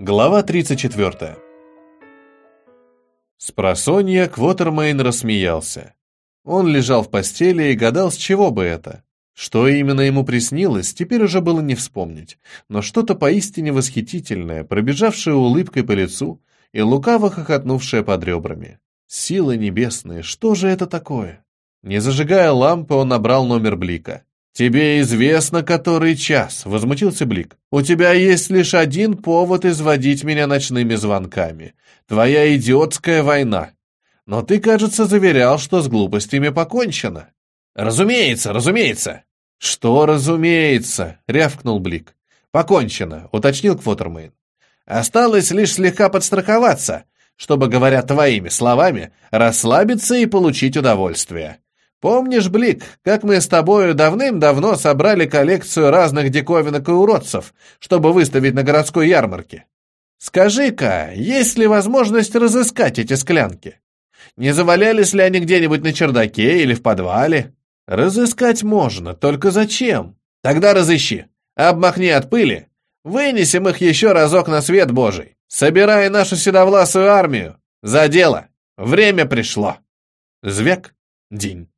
Глава 34. Спросонья Квотермейн рассмеялся. Он лежал в постели и гадал, с чего бы это. Что именно ему приснилось, теперь уже было не вспомнить, но что-то поистине восхитительное, пробежавшее улыбкой по лицу и лукаво хохотнувшее под ребрами. Силы небесные, что же это такое? Не зажигая лампы, он набрал номер Блика. «Тебе известно, который час», — возмутился Блик. «У тебя есть лишь один повод изводить меня ночными звонками. Твоя идиотская война. Но ты, кажется, заверял, что с глупостями покончено». «Разумеется, разумеется». «Что разумеется?» — рявкнул Блик. «Покончено», — уточнил Квотермейн. «Осталось лишь слегка подстраховаться, чтобы, говоря твоими словами, расслабиться и получить удовольствие». Помнишь, Блик, как мы с тобою давным-давно собрали коллекцию разных диковинок и уродцев, чтобы выставить на городской ярмарке? Скажи-ка, есть ли возможность разыскать эти склянки? Не завалялись ли они где-нибудь на чердаке или в подвале? Разыскать можно, только зачем? Тогда разыщи, обмахни от пыли, вынесем их еще разок на свет Божий, собирая нашу седовласую армию. За дело! Время пришло! Звяк, день.